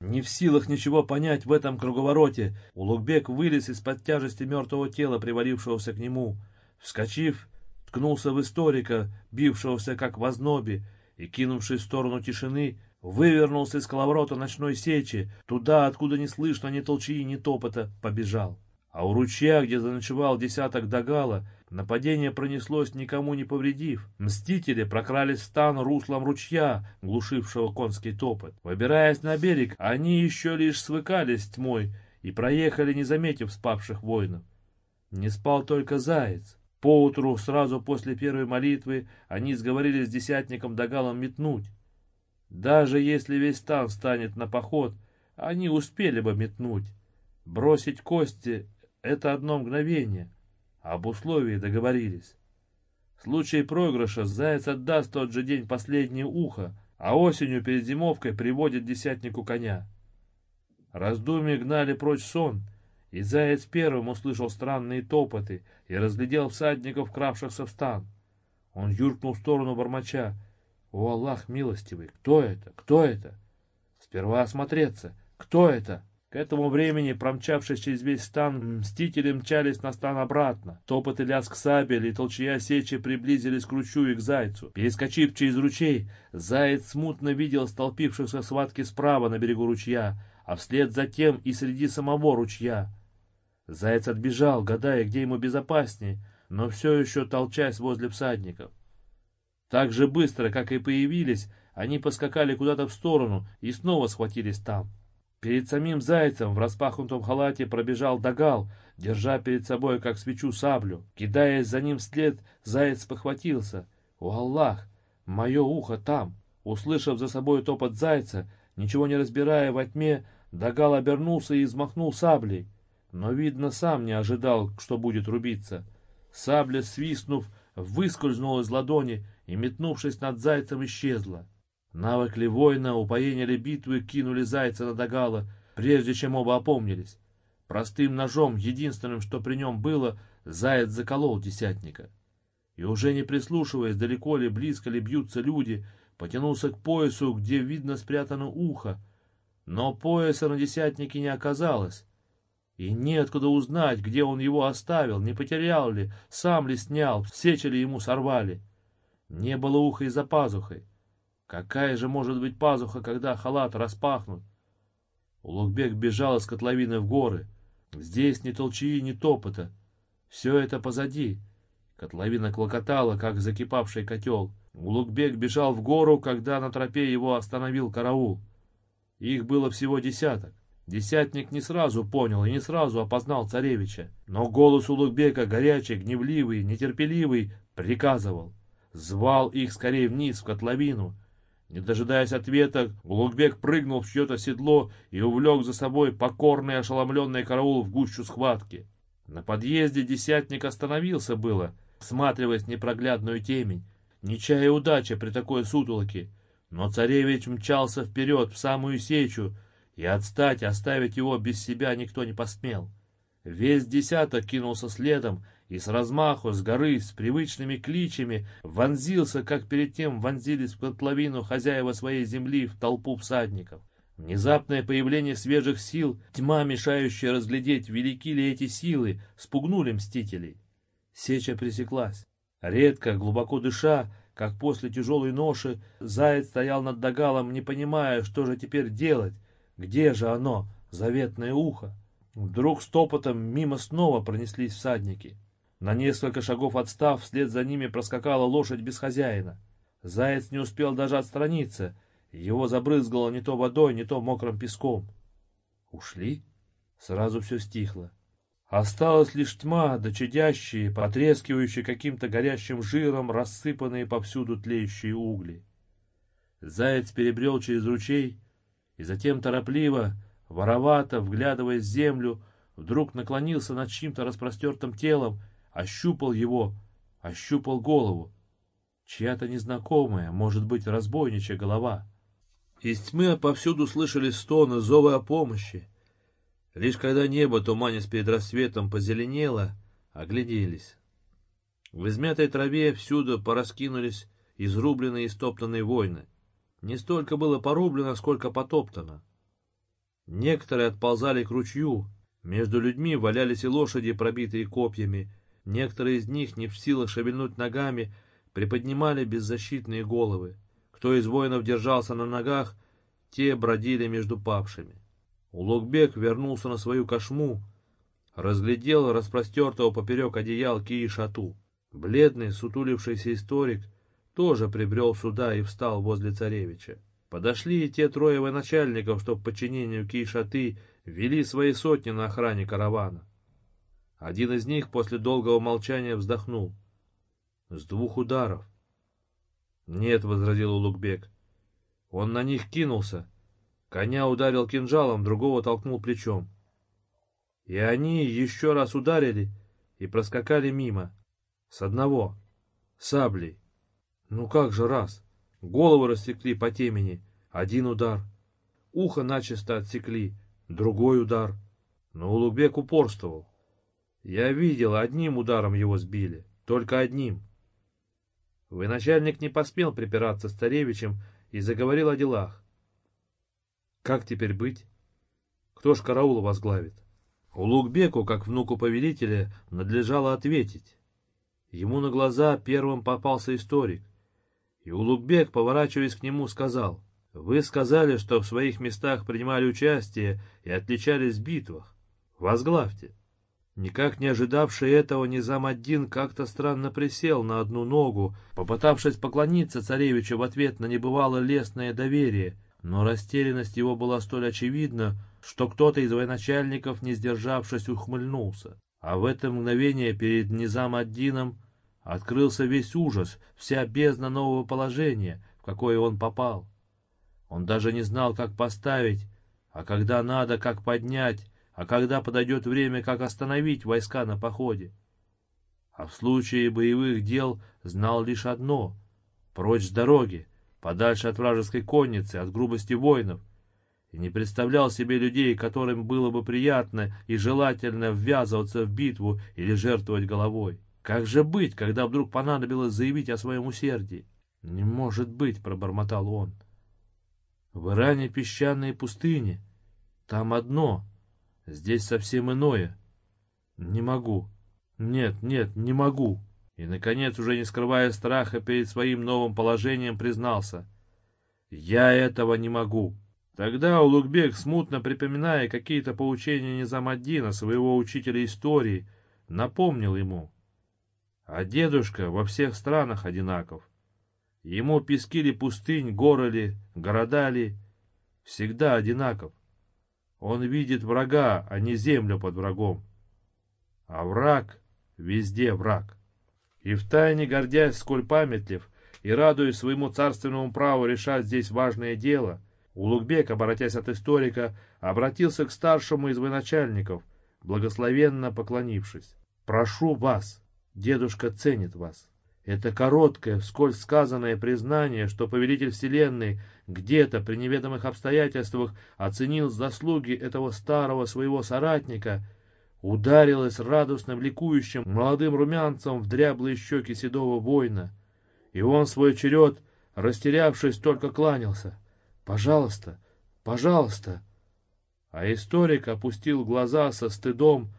Speaker 1: не в силах ничего понять в этом круговороте, Улугбек вылез из-под тяжести мертвого тела, привалившегося к нему. Вскочив, ткнулся в историка, бившегося как в ознобе, и, кинувшись в сторону тишины, вывернулся из коловорота ночной сечи, туда, откуда не слышно ни толчии, ни топота, побежал. А у ручья, где заночевал десяток догала, нападение пронеслось, никому не повредив. Мстители прокрались в стан руслом ручья, глушившего конский топот. Выбираясь на берег, они еще лишь свыкались с тьмой и проехали, не заметив спавших воинов. Не спал только заяц. Поутру, сразу после первой молитвы, они сговорились с десятником догалом метнуть. Даже если весь стан встанет на поход, они успели бы метнуть. Бросить кости — это одно мгновение. Об условии договорились. В случае проигрыша заяц отдаст тот же день последнее ухо, а осенью перед зимовкой приводит десятнику коня. Раздумья гнали прочь сон, и заяц первым услышал странные топоты и разглядел всадников, кравшихся в стан. Он юркнул в сторону бормоча. «О, Аллах милостивый! Кто это? Кто это?» «Сперва осмотреться. Кто это?» К этому времени, промчавшись через весь стан, мстители мчались на стан обратно. Топот и лязг сабель и толчья сечи приблизились к ручью и к зайцу. Перескочив через ручей, заяц смутно видел столпившихся схватки справа на берегу ручья, а вслед за тем и среди самого ручья. Заяц отбежал, гадая, где ему безопаснее, но все еще толчась возле всадников. Так же быстро, как и появились, они поскакали куда-то в сторону и снова схватились там. Перед самим зайцем в распахнутом халате пробежал Дагал, держа перед собой, как свечу, саблю. Кидаясь за ним вслед, заяц похватился. «О, Аллах! Мое ухо там!» Услышав за собой топот зайца, ничего не разбирая во тьме, Дагал обернулся и взмахнул саблей. Но, видно, сам не ожидал, что будет рубиться. Сабля, свистнув, выскользнула из ладони и, метнувшись над зайцем, исчезла. Навык ли воина, упоение ли битвы кинули зайца на Дагала, прежде чем оба опомнились. Простым ножом, единственным, что при нем было, заяц заколол десятника. И уже не прислушиваясь, далеко ли, близко ли бьются люди, потянулся к поясу, где видно спрятано ухо. Но пояса на десятнике не оказалось. И неоткуда узнать, где он его оставил, не потерял ли, сам ли снял, сечи ли ему сорвали. Не было уха и за пазухой. Какая же может быть пазуха, когда халат распахнут? Улугбек бежал из котловины в горы. Здесь ни толчии, ни топота. Все это позади. Котловина клокотала, как закипавший котел. Улугбек бежал в гору, когда на тропе его остановил караул. Их было всего десяток. Десятник не сразу понял и не сразу опознал царевича. Но голос Улугбека, горячий, гневливый, нетерпеливый, приказывал. Звал их скорее вниз, в котловину. Не дожидаясь ответа, Гулугбек прыгнул в чье-то седло и увлек за собой покорный ошеломленный караул в гущу схватки. На подъезде десятник остановился было, всматриваясь в непроглядную темень, не чая удачи при такой сутолоке. Но царевич мчался вперед, в самую сечу, и отстать, оставить его без себя никто не посмел. Весь десяток кинулся следом, и с размаху, с горы, с привычными кличами вонзился, как перед тем вонзились в котловину хозяева своей земли в толпу всадников. Внезапное появление свежих сил, тьма, мешающая разглядеть, велики ли эти силы, спугнули мстителей. Сеча пресеклась. Редко, глубоко дыша, как после тяжелой ноши, заяц стоял над догалом, не понимая, что же теперь делать. Где же оно, заветное ухо? Вдруг стопотом мимо снова пронеслись всадники. На несколько шагов отстав, вслед за ними проскакала лошадь без хозяина. Заяц не успел даже отстраниться. Его забрызгало не то водой, не то мокрым песком. Ушли? Сразу все стихло. Осталась лишь тьма, да чадящие, потрескивающие каким-то горящим жиром, рассыпанные повсюду тлеющие угли. Заяц перебрел через ручей и затем торопливо, воровато, вглядываясь в землю, вдруг наклонился над чьим-то распростертым телом ощупал его, ощупал голову. Чья-то незнакомая, может быть, разбойничья голова. Из тьмы повсюду слышались стоны, зовы о помощи. Лишь когда небо, туманясь перед рассветом, позеленело, огляделись. В измятой траве всюду пораскинулись изрубленные и стоптанные войны. Не столько было порублено, сколько потоптано. Некоторые отползали к ручью, между людьми валялись и лошади, пробитые копьями, Некоторые из них, не в силах шевельнуть ногами, приподнимали беззащитные головы. Кто из воинов держался на ногах, те бродили между павшими. Улугбек вернулся на свою кошму, разглядел распростертого поперек одеял Кии-Шату. Бледный, сутулившийся историк тоже прибрел сюда и встал возле царевича. Подошли и те трое военачальников, что в подчинению Кии-Шаты вели свои сотни на охране каравана. Один из них после долгого молчания вздохнул. С двух ударов. Нет, возразил Улугбек. Он на них кинулся. Коня ударил кинжалом, другого толкнул плечом. И они еще раз ударили и проскакали мимо. С одного. Саблей. Ну как же раз? Голову рассекли по темени. Один удар. Ухо начисто отсекли. Другой удар. Но Улугбек упорствовал. Я видел, одним ударом его сбили. Только одним. Военачальник не посмел припираться с царевичем и заговорил о делах. Как теперь быть? Кто ж караул возглавит? Улугбеку, как внуку повелителя, надлежало ответить. Ему на глаза первым попался историк. И Улугбек, поворачиваясь к нему, сказал, «Вы сказали, что в своих местах принимали участие и отличались в битвах. Возглавьте». Никак не ожидавший этого, Низам-Аддин как-то странно присел на одну ногу, попытавшись поклониться царевичу в ответ на небывало лестное доверие, но растерянность его была столь очевидна, что кто-то из военачальников, не сдержавшись, ухмыльнулся. А в это мгновение перед Низам-Аддином открылся весь ужас, вся бездна нового положения, в какое он попал. Он даже не знал, как поставить, а когда надо, как поднять, а когда подойдет время, как остановить войска на походе. А в случае боевых дел знал лишь одно — прочь с дороги, подальше от вражеской конницы, от грубости воинов, и не представлял себе людей, которым было бы приятно и желательно ввязываться в битву или жертвовать головой. Как же быть, когда вдруг понадобилось заявить о своем усердии? «Не может быть», — пробормотал он. «В Иране песчаные пустыни. Там одно, здесь совсем иное. Не могу. Нет, нет, не могу». И, наконец, уже не скрывая страха перед своим новым положением, признался. «Я этого не могу». Тогда Улугбек, смутно припоминая какие-то поучения Низамаддина, своего учителя истории, напомнил ему. А дедушка во всех странах одинаков. Ему пески ли пустынь, горы ли, города ли, всегда одинаков. Он видит врага, а не землю под врагом. А враг везде враг. И втайне гордясь, сколь памятлив, и радуясь своему царственному праву решать здесь важное дело — Улугбек, обратясь от историка, обратился к старшему из военачальников, благословенно поклонившись. «Прошу вас, дедушка ценит вас. Это короткое, вскользь сказанное признание, что повелитель вселенной где-то при неведомых обстоятельствах оценил заслуги этого старого своего соратника, ударилось радостным, ликующим молодым румянцем в дряблые щеки седого воина, и он свой черед, растерявшись, только кланялся. Пожалуйста, пожалуйста. А историк опустил глаза со стыдом,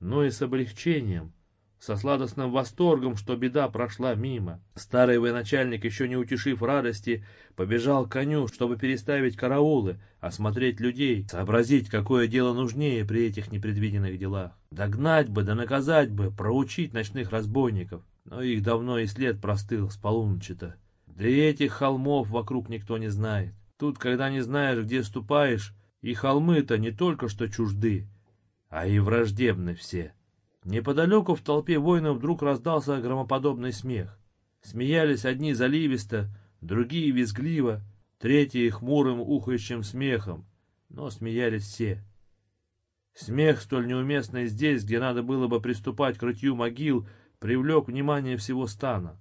Speaker 1: но и с облегчением, со сладостным восторгом, что беда прошла мимо. Старый военачальник, еще не утешив радости, побежал к коню, чтобы переставить караулы, осмотреть людей, сообразить, какое дело нужнее при этих непредвиденных делах. Догнать бы, да наказать бы, проучить ночных разбойников. Но их давно и след простыл с полуночи-то. Да и этих холмов вокруг никто не знает. Тут, когда не знаешь, где ступаешь, и холмы-то не только что чужды, а и враждебны все. Неподалеку в толпе воинов вдруг раздался громоподобный смех. Смеялись одни заливисто, другие визгливо, третьи хмурым ухающим смехом, но смеялись все. Смех, столь неуместный здесь, где надо было бы приступать к рытью могил, привлек внимание всего стана.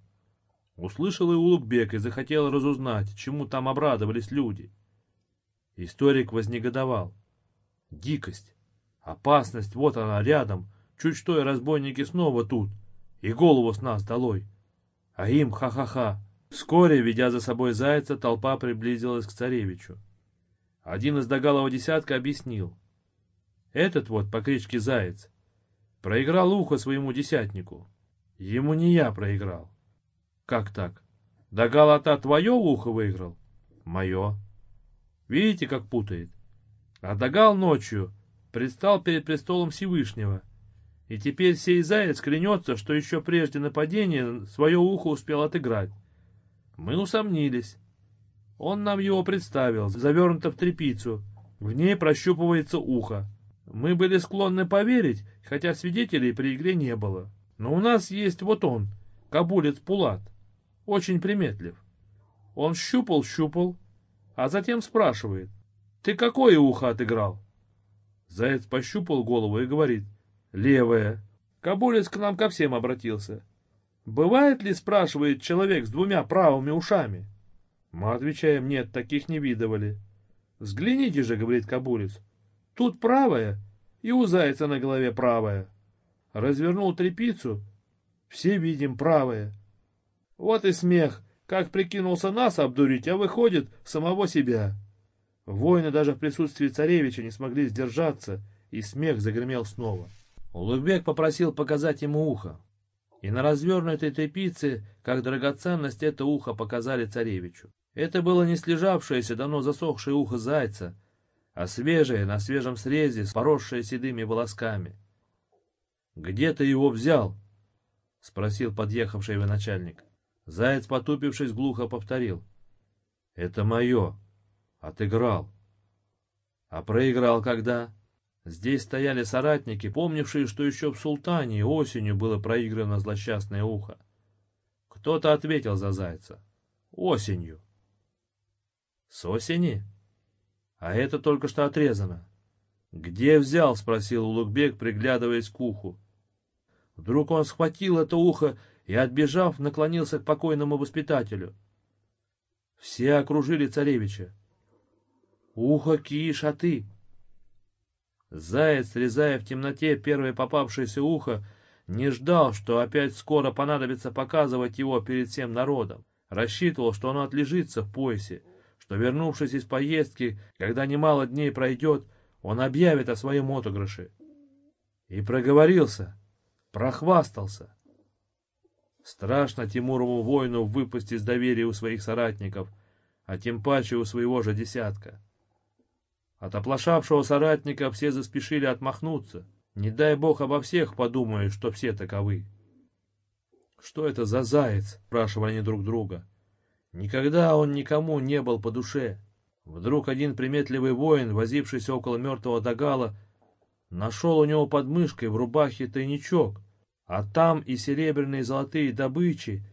Speaker 1: Услышал и Улугбек и захотел разузнать, чему там обрадовались люди. Историк вознегодовал. Дикость, опасность, вот она рядом, чуть что и разбойники снова тут, и голову с нас долой. А им ха-ха-ха. Вскоре, ведя за собой зайца, толпа приблизилась к царевичу. Один из догалого десятка объяснил. Этот вот по кличке Заяц проиграл ухо своему десятнику. Ему не я проиграл. Как так? Да Галата твое ухо выиграл? Мое. Видите, как путает? А Дагал ночью предстал перед престолом Всевышнего. И теперь сей заяц клянется, что еще прежде нападения свое ухо успел отыграть. Мы усомнились. Он нам его представил, завернуто в тряпицу. В ней прощупывается ухо. Мы были склонны поверить, хотя свидетелей при игре не было. Но у нас есть вот он, кабулец Пулат очень приметлив. Он щупал-щупал, а затем спрашивает, «Ты какое ухо отыграл?» Заяц пощупал голову и говорит, левая. Кабулец к нам ко всем обратился. Бывает ли, спрашивает человек с двумя правыми ушами? Мы отвечаем, нет, таких не видывали. Взгляните же, говорит Кабулец, тут правая и у зайца на голове правая. Развернул трепицу, все видим правая. Вот и смех, как прикинулся нас обдурить, а выходит самого себя. Воины даже в присутствии царевича не смогли сдержаться, и смех загремел снова. Улыбек попросил показать ему ухо. И на развернутой тряпице, как драгоценность, это ухо показали царевичу. Это было не слежавшееся, давно засохшее ухо зайца, а свежее, на свежем срезе, поросшее седыми волосками. «Где ты его взял?» — спросил подъехавший начальник. Заяц, потупившись, глухо повторил. «Это мое. Отыграл». «А проиграл когда?» Здесь стояли соратники, помнившие, что еще в Султане осенью было проиграно злосчастное ухо. Кто-то ответил за зайца. Осенью. С осени? А это только что отрезано. Где взял? Спросил Улугбек, приглядываясь к уху. Вдруг он схватил это ухо и, отбежав, наклонился к покойному воспитателю. Все окружили царевича. «Ухо, Киш, а ты?» Заяц, срезая в темноте первое попавшееся ухо, не ждал, что опять скоро понадобится показывать его перед всем народом. Рассчитывал, что оно отлежится в поясе, что, вернувшись из поездки, когда немало дней пройдет, он объявит о своем отыгрыше. И проговорился, прохвастался. Страшно Тимурову воину выпасть из доверия у своих соратников, а тем паче у своего же десятка. От оплошавшего соратника все заспешили отмахнуться. Не дай бог обо всех подумают, что все таковы. «Что это за заяц?» — спрашивали они друг друга. Никогда он никому не был по душе. Вдруг один приметливый воин, возившийся около мертвого Дагала, нашел у него под мышкой в рубахе тайничок, а там и серебряные золотые добычи,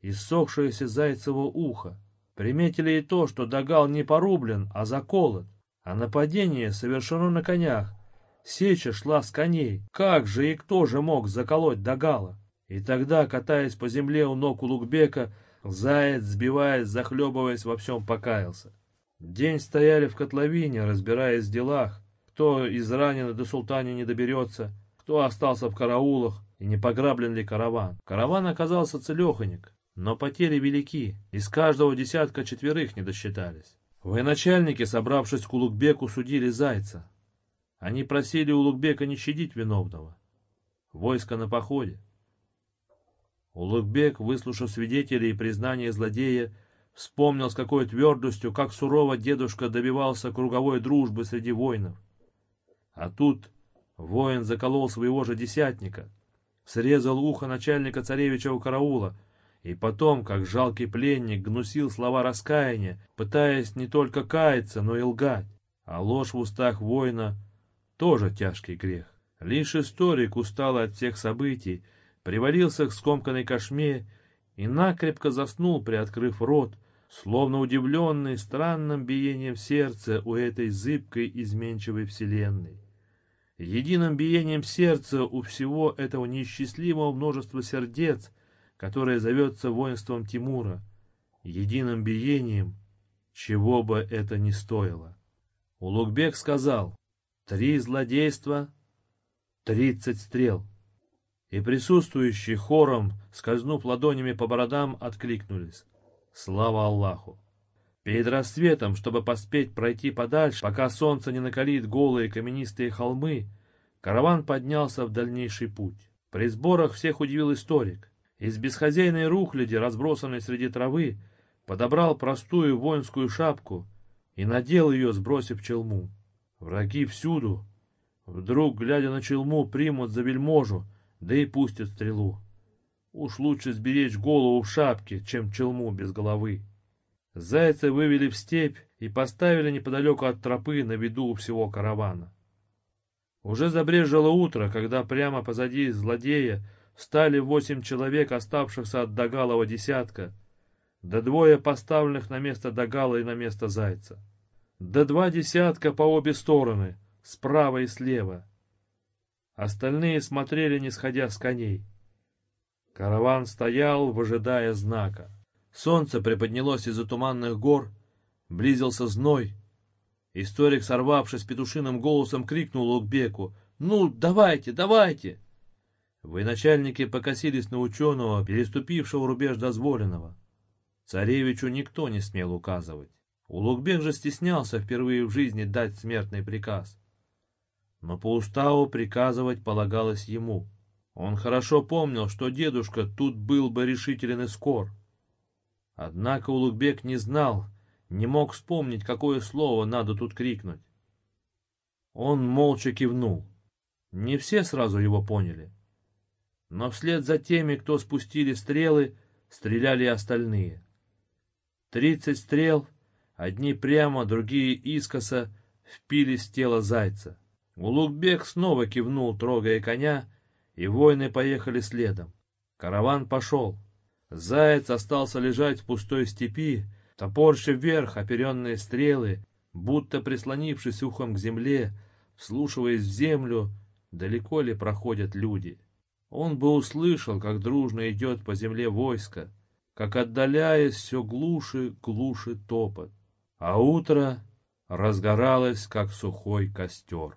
Speaker 1: и ссохшееся зайцево ухо. Приметили и то, что Дагал не порублен, а заколот. А нападение совершено на конях. Сеча шла с коней. Как же и кто же мог заколоть Дагала? И тогда, катаясь по земле у ног Улугбека, заяц, сбиваясь, захлебываясь, во всем покаялся. День стояли в котловине, разбираясь в делах. Кто из раненых до султане не доберется, кто остался в караулах, и не пограблен ли караван. Караван оказался целеханик, но потери велики, из каждого десятка четверых не досчитались. Военачальники, собравшись к Улугбеку, судили Зайца. Они просили Улугбека не щадить виновного. Войско на походе. Улугбек, выслушав свидетелей и признание злодея, вспомнил с какой твердостью, как сурово дедушка добивался круговой дружбы среди воинов. А тут воин заколол своего же десятника, срезал ухо начальника царевичего караула — и потом, как жалкий пленник, гнусил слова раскаяния, пытаясь не только каяться, но и лгать. А ложь в устах воина тоже тяжкий грех. Лишь историк, усталый от всех событий, привалился к скомканной кошме и накрепко заснул, приоткрыв рот, словно удивленный странным биением сердца у этой зыбкой изменчивой вселенной. Единым биением сердца у всего этого неисчислимого множества сердец которое зовется воинством Тимура, единым биением, чего бы это ни стоило. Улугбек сказал, три злодейства, тридцать стрел. И присутствующие хором, скользнув ладонями по бородам, откликнулись. Слава Аллаху! Перед рассветом, чтобы поспеть пройти подальше, пока солнце не накалит голые каменистые холмы, караван поднялся в дальнейший путь. При сборах всех удивил историк. Из бесхозяйной рухляди, разбросанной среди травы, подобрал простую воинскую шапку и надел ее, сбросив челму. Враги всюду, вдруг, глядя на челму, примут за вельможу, да и пустят стрелу. Уж лучше сберечь голову в шапке, чем челму без головы. Зайца вывели в степь и поставили неподалеку от тропы на виду у всего каравана. Уже забрежило утро, когда прямо позади злодея Стали восемь человек, оставшихся от Догалова десятка, да двое поставленных на место Догала и на место Зайца. Да два десятка по обе стороны, справа и слева. Остальные смотрели, не сходя с коней. Караван стоял, выжидая знака. Солнце приподнялось из-за туманных гор, близился зной. Историк, сорвавшись петушиным голосом, крикнул Лукбеку «Ну, давайте, давайте!» Военачальники покосились на ученого, переступившего рубеж дозволенного. Царевичу никто не смел указывать. Улугбек же стеснялся впервые в жизни дать смертный приказ. Но по уставу приказывать полагалось ему. Он хорошо помнил, что дедушка тут был бы решителен и скор. Однако Улугбек не знал, не мог вспомнить, какое слово надо тут крикнуть. Он молча кивнул. Не все сразу его поняли. Но вслед за теми, кто спустили стрелы, стреляли остальные. Тридцать стрел, одни прямо, другие искоса, впились в тело зайца. Улугбек снова кивнул, трогая коня, и воины поехали следом. Караван пошел. Заяц остался лежать в пустой степи, топорща вверх оперенные стрелы, будто прислонившись ухом к земле, вслушиваясь в землю, далеко ли проходят люди. Он бы услышал, как дружно идет по земле войско, как, отдаляясь, все глуши, глуши топот, а утро разгоралось, как сухой костер.